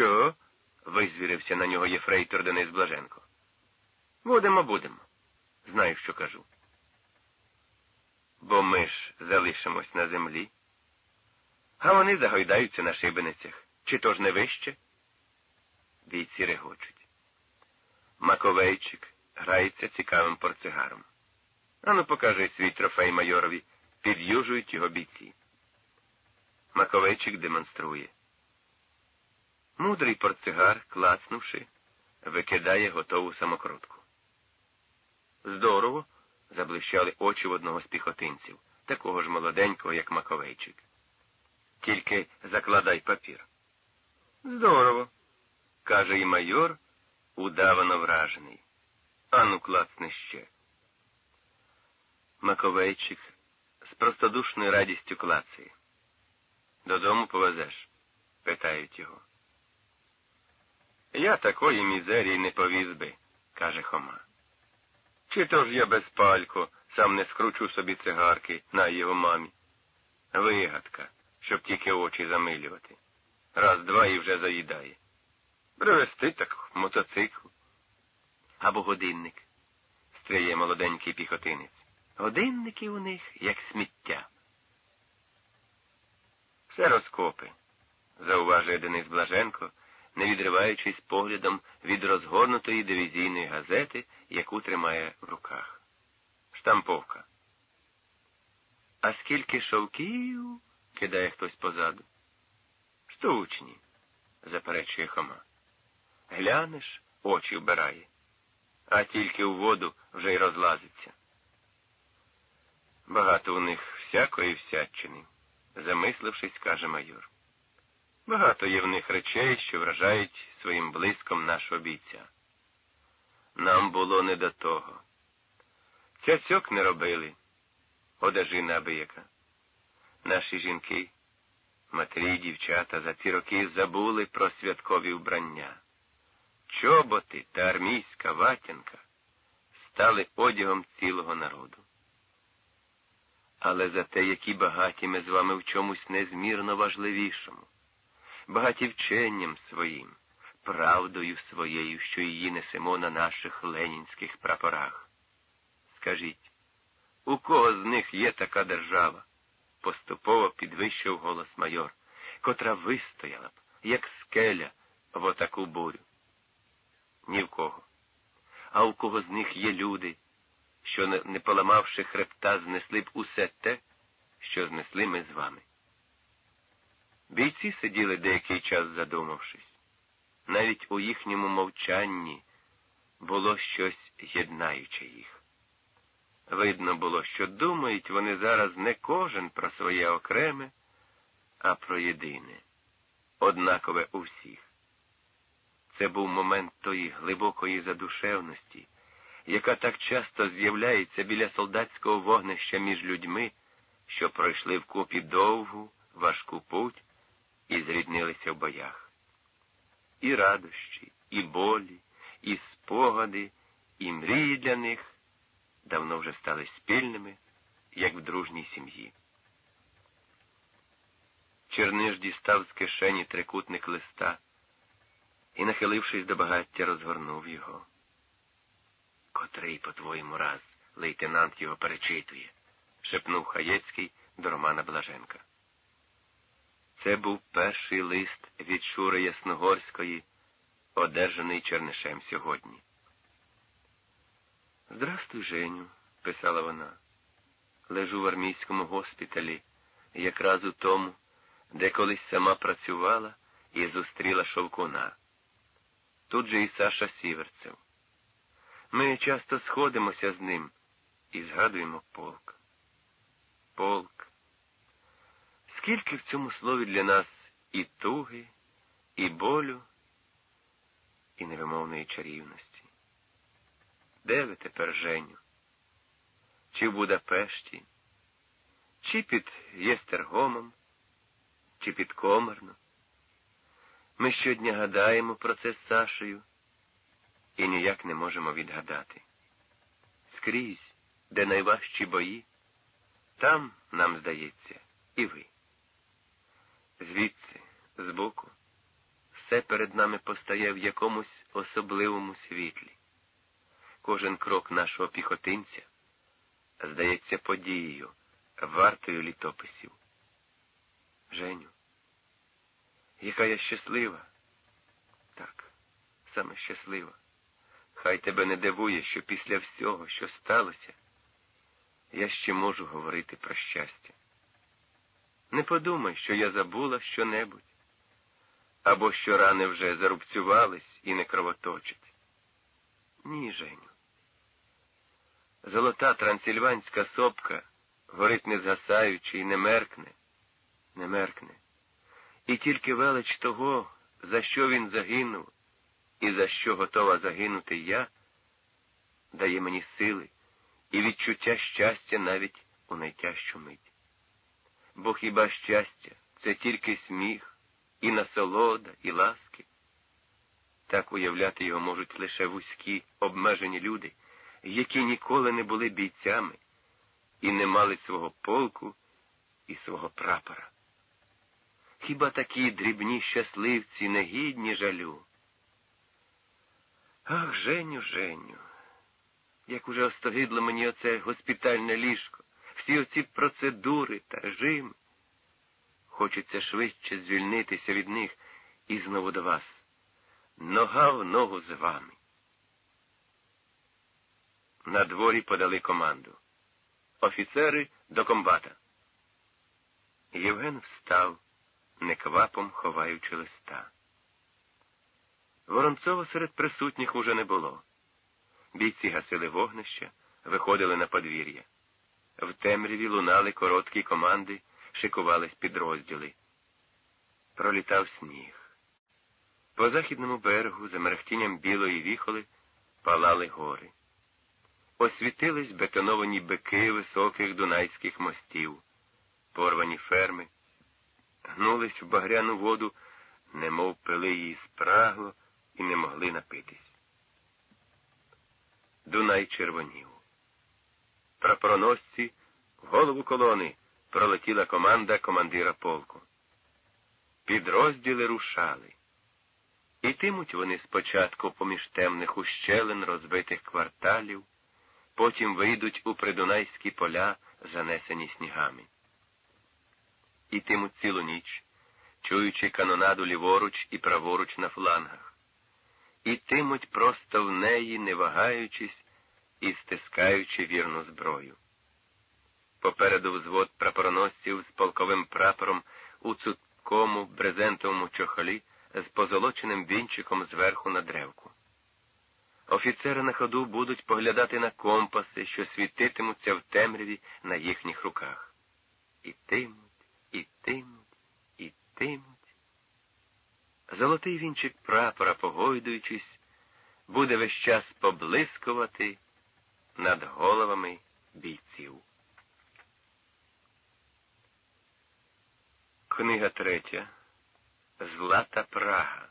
Що? визвірився на нього єфрейтор Денис Блаженко. Будемо, будемо. Знаю, що кажу. Бо ми ж залишимось на землі, а вони загойдаються на шибеницях. Чи то ж не вище? Бійці регочуть. Маковейчик грається цікавим портсигаром. Ану, покажи свій трофей майорові, під'южують його бійці. Маковейчик демонструє. Мудрий портсигар, клацнувши, викидає готову самокрутку. Здорово, заблищали очі в одного з піхотинців, такого ж молоденького, як Маковейчик. Тільки закладай папір. Здорово, каже і майор, удавано вражений. Ану, клацни ще. Маковейчик з простодушною радістю клацає. Додому повезеш? питають його. Я такої мізерії не повіз би, каже Хома. Чи то ж я без палько сам не скручу собі цигарки на його мамі? Вигадка, щоб тільки очі замилювати. Раз, два і вже заїдає. Привезти так мотоцикл. Або годинник, стріє молоденький піхотинець. Годинники у них, як сміття. Все розкопи, зауважує Денис Блаженко, не відриваючись поглядом від розгорнутої дивізійної газети, яку тримає в руках. Штамповка. А скільки шовків? кидає хтось позаду. Штучні, заперечує Хома. Глянеш, очі вбирає, а тільки у воду вже й розлазиться. Багато у них всякої всячини, замислившись, каже майор. Багато є в них речей, що вражають своїм блиском нашого бійця. Нам було не до того. Цяцьок не робили, одежі набияка. Наші жінки, матері дівчата за ці роки забули про святкові вбрання. Чоботи та армійська ватянка стали одягом цілого народу. Але за те, які багаті ми з вами в чомусь незмірно важливішому багаті вченням своїм, правдою своєю, що її несемо на наших ленінських прапорах. Скажіть, у кого з них є така держава? Поступово підвищив голос майор, котра вистояла б, як скеля, в отаку бурю. Ні в кого. А у кого з них є люди, що, не поламавши хребта, знесли б усе те, що знесли ми з вами. Бійці сиділи деякий час задумавшись. Навіть у їхньому мовчанні було щось єднаюче їх. Видно було, що думають вони зараз не кожен про своє окреме, а про єдине, однакове у всіх. Це був момент тої глибокої задушевності, яка так часто з'являється біля солдатського вогнища між людьми, що пройшли вкупі довгу, важку путь і зріднилися в боях. І радощі, і болі, і спогади, і мрії для них давно вже стали спільними, як в дружній сім'ї. Черниш дістав з кишені трикутник листа і, нахилившись до багаття, розгорнув його. Котрий, по-твоєму, раз лейтенант його перечитує, шепнув Хаєцький до Романа Блаженка. Це був перший лист від Шури Ясногорської, одержаний Чернишем сьогодні. Здрастуй, Женю, писала вона. Лежу в армійському госпіталі, якраз у тому, де колись сама працювала і зустріла шовкуна. Тут же і Саша Сіверцев. Ми часто сходимося з ним і згадуємо полк. Полк. Скільки в цьому слові для нас і туги, і болю, і невимовної чарівності? Де ви тепер, Женю? Чи в Будапешті, чи під Єстергомом, чи під Комерно? Ми щодня гадаємо про це з Сашею і ніяк не можемо відгадати. Скрізь, де найважчі бої, там, нам здається, і ви звідси, збоку, все перед нами постає в якомусь особливому світлі. Кожен крок нашого піхотинця здається подією, вартою літописів. Женю, яка я щаслива. Так, саме щаслива. Хай тебе не дивує, що після всього, що сталося, я ще можу говорити про щастя. Не подумай, що я забула що-небудь, або що рани вже зарубцювались і не кровоточать. Ні, Женю. Золота трансильванська сопка горить не згасаючи і не меркне, не меркне. І тільки велич того, за що він загинув, і за що готова загинути я, дає мені сили і відчуття щастя навіть у найтяжчу мить. Бо хіба щастя це тільки сміх, і насолода, і ласки? Так уявляти його можуть лише вузькі, обмежені люди, які ніколи не були бійцями і не мали свого полку і свого прапора. Хіба такі дрібні щасливці не гідні жалю? Ах, Женю, Женю, як уже остогидло мені оце госпітальне ліжко, всі оці процедури та режими. Хочеться швидше звільнитися від них і знову до вас. Нога в ногу з вами. На дворі подали команду. Офіцери до комбата. Євген встав, неквапом ховаючи листа. Воронцова серед присутніх уже не було. Бійці гасили вогнища, виходили на подвір'я. В темряві лунали короткі команди, шикувались підрозділи. Пролітав сніг. По західному берегу, за мерехтінням білої віхоли, палали гори. Освітились бетоновані бики високих дунайських мостів, порвані ферми, гнулись в багряну воду, немов пили її спрагло і не могли напитись. Дунай червонів. Прапороносці в голову колони пролетіла команда командира полку. Підрозділи рушали. Ітимуть вони спочатку поміж темних ущелин розбитих кварталів, потім вийдуть у придунайські поля, занесені снігами. Ітимуть цілу ніч, чуючи канонаду ліворуч і праворуч на флангах. Ітимуть просто в неї, не вагаючись і стискаючи вірну зброю. Попереду взвод прапороносців з полковим прапором у цуткому брезентовому чохолі з позолоченим вінчиком зверху на древку. Офіцери на ходу будуть поглядати на компаси, що світитимуться в темряві на їхніх руках. Ітимуть, ітимуть, ітимуть. Золотий вінчик прапора, погойдуючись, буде весь час поблискувати над головами бійців. Книга третя. Злата Прага.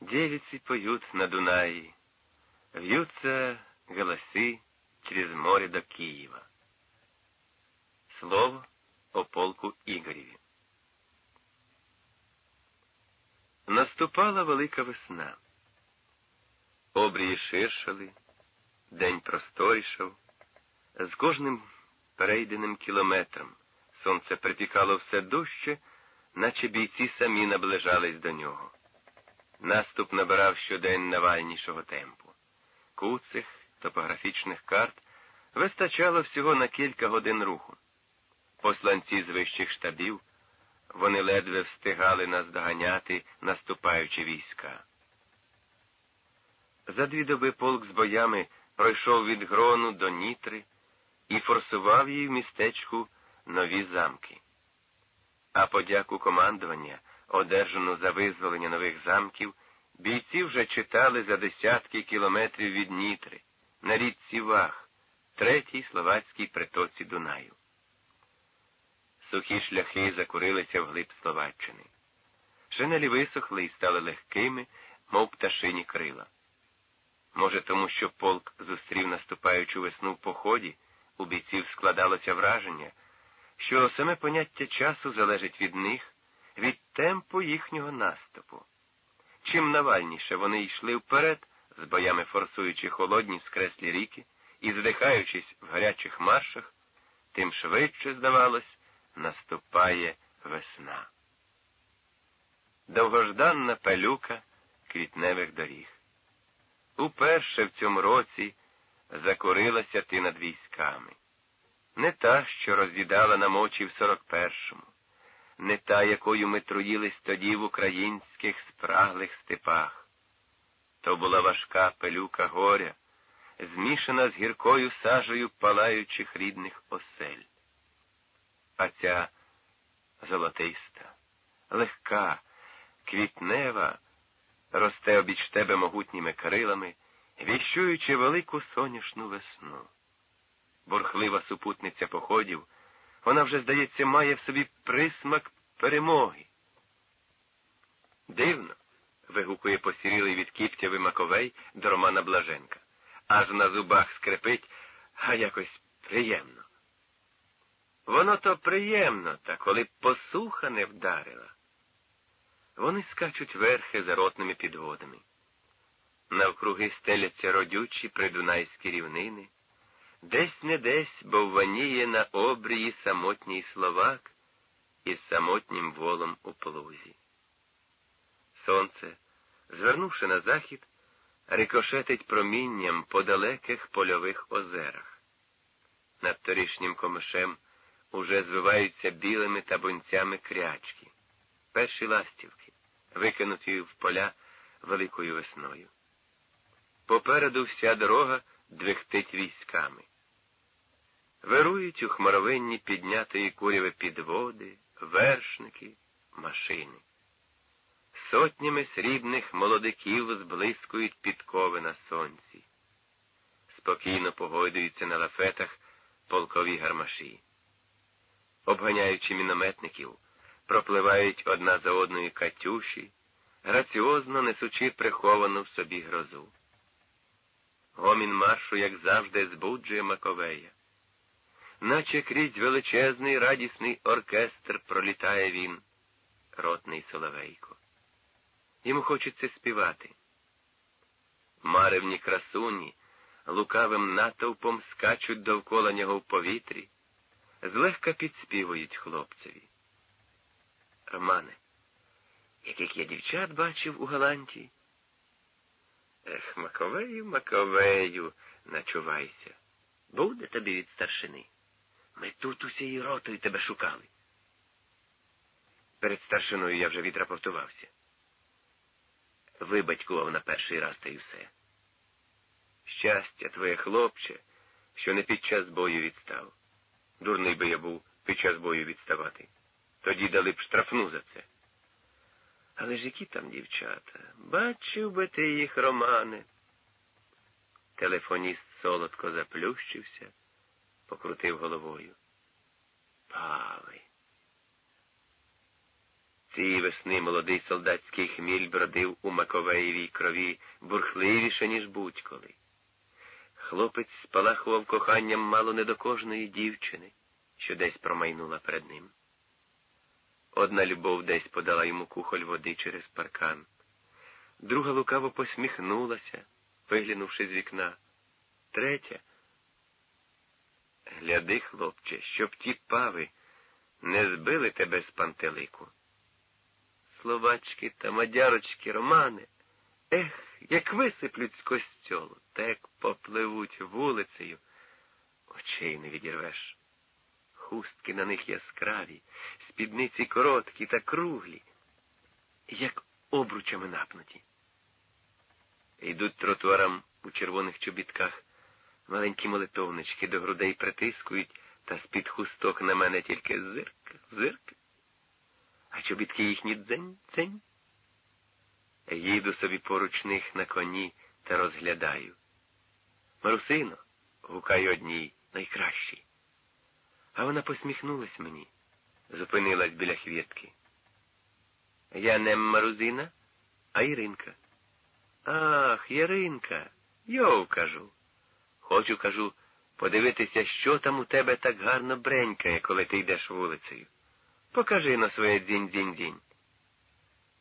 Девицы поют на Дунаї, вьются голоси через море до Києва. Слово о полку Ігорєві. Наступала велика весна. Обрії ширшали, день просторішав, з кожним перейденим кілометром сонце припікало все дужче, наче бійці самі наближались до нього. Наступ набирав щодень навальнішого темпу. Куцих топографічних карт вистачало всього на кілька годин руху. Посланці з вищих штабів вони ледве встигали наздоганяти наступаючі війська. За дві доби полк з боями пройшов від грону до Нітри і форсував їй в містечку нові замки. А подяку командування, одержану за визволення нових замків, бійці вже читали за десятки кілометрів від Нітри, на річці Вах, третій словацькій притоці Дунаю. Сухі шляхи закурилися вглиб Словаччини. Шинелі висохли і стали легкими, мов пташині крила. Може, тому що полк зустрів наступаючу весну в поході, у бійців складалося враження, що саме поняття часу залежить від них, від темпу їхнього наступу. Чим навальніше вони йшли вперед, з боями форсуючи холодні скреслі ріки і здихаючись в гарячих маршах, тим швидше, здавалось, наступає весна. Довгожданна палюка квітневих доріг. Уперше в цьому році закорилася ти над військами. Не та, що роз'їдала нам очі в 41-му, не та, якою ми труїлись тоді в українських спраглих степах. То була важка пилюка горя, змішана з гіркою сажею палаючих рідних осель. А ця золотиста, легка, квітнева, росте обіч тебе могутніми крилами, віщуючи велику соняшну весну. Бурхлива супутниця походів, вона вже, здається, має в собі присмак перемоги. Дивно. вигукує посірілий від кіптяви Маковей до Романа Блаженка. Аж на зубах скрипить, а якось приємно. Воно то приємно, та коли посуха не вдарила. Вони скачуть верхи за ротними підводами. Навкруги стеляться родючі придунайські рівнини, десь не десь бовваніє на обрії самотній словак із самотнім волом у плузі. Сонце, звернувши на захід, рикошетить промінням по далеких польових озерах. Над торішнім комишем уже звиваються білими табунцями крячки, перші ластівки, викинуті в поля великою весною. Попереду вся дорога двихтить військами. Вирують у хмаровинні піднятої куряви підводи, вершники, машини. Сотнями срібних молодиків зблискують підкови на сонці. Спокійно погойдуються на лафетах полкові гармаші. Обганяючи мінометників, пропливають одна за одною катюші, граціозно несучи приховану в собі грозу. Гомін маршу, як завжди, збуджує Маковея. Наче крізь величезний радісний оркестр пролітає він, ротний Соловейко. Йому хочеться співати. Маревні красуні лукавим натовпом скачуть довкола нього в повітрі, злегка підспівують хлопцеві. Романе, яких я дівчат бачив у Галантії. Ех, Маковею, Маковею, начувайся. Буде тобі від старшини. Ми тут усією ротою тебе шукали. Перед старшиною я вже відрапортувався. Вибатькував на перший раз та й все. Щастя твоє, хлопче, що не під час бою відстав. Дурний би я був під час бою відставати. Тоді дали б штрафну за це. Але ж які там дівчата? Бачив би ти їх, Романе. Телефоніст солодко заплющився, покрутив головою. Пали. Цієї весни молодий солдатський хміль бродив у Маковеєвій крові бурхливіше, ніж будь-коли. Хлопець спалахував коханням мало не до кожної дівчини, що десь промайнула перед ним. Одна любов десь подала йому кухоль води через паркан, друга лукаво посміхнулася, виглянувши з вікна. Третя. Гляди, хлопче, щоб ті пави не збили тебе з пантелику. Словачки та мадярочки, романи, ех, як висиплють з костьолу, так попливуть вулицею, очей не відірвеш хустки на них яскраві, спідниці короткі та круглі, як обручами напнуті. Йдуть тротуарам у червоних чобітках, маленькі молитовнички до грудей притискують, та з-під хусток на мене тільки зирк, зирк. А чобітки їхні дзень, дзень. Їду собі поруч них на коні та розглядаю. Марусино, гукаю одній найкращій. А вона посміхнулась мені, зупинилась біля хвітки. Я не Марузина, а Іринка. Ах, Яринка, йоу, кажу. Хочу, кажу, подивитися, що там у тебе так гарно бренькає, коли ти йдеш вулицею. Покажи на своє дзінь-дзінь-дзінь.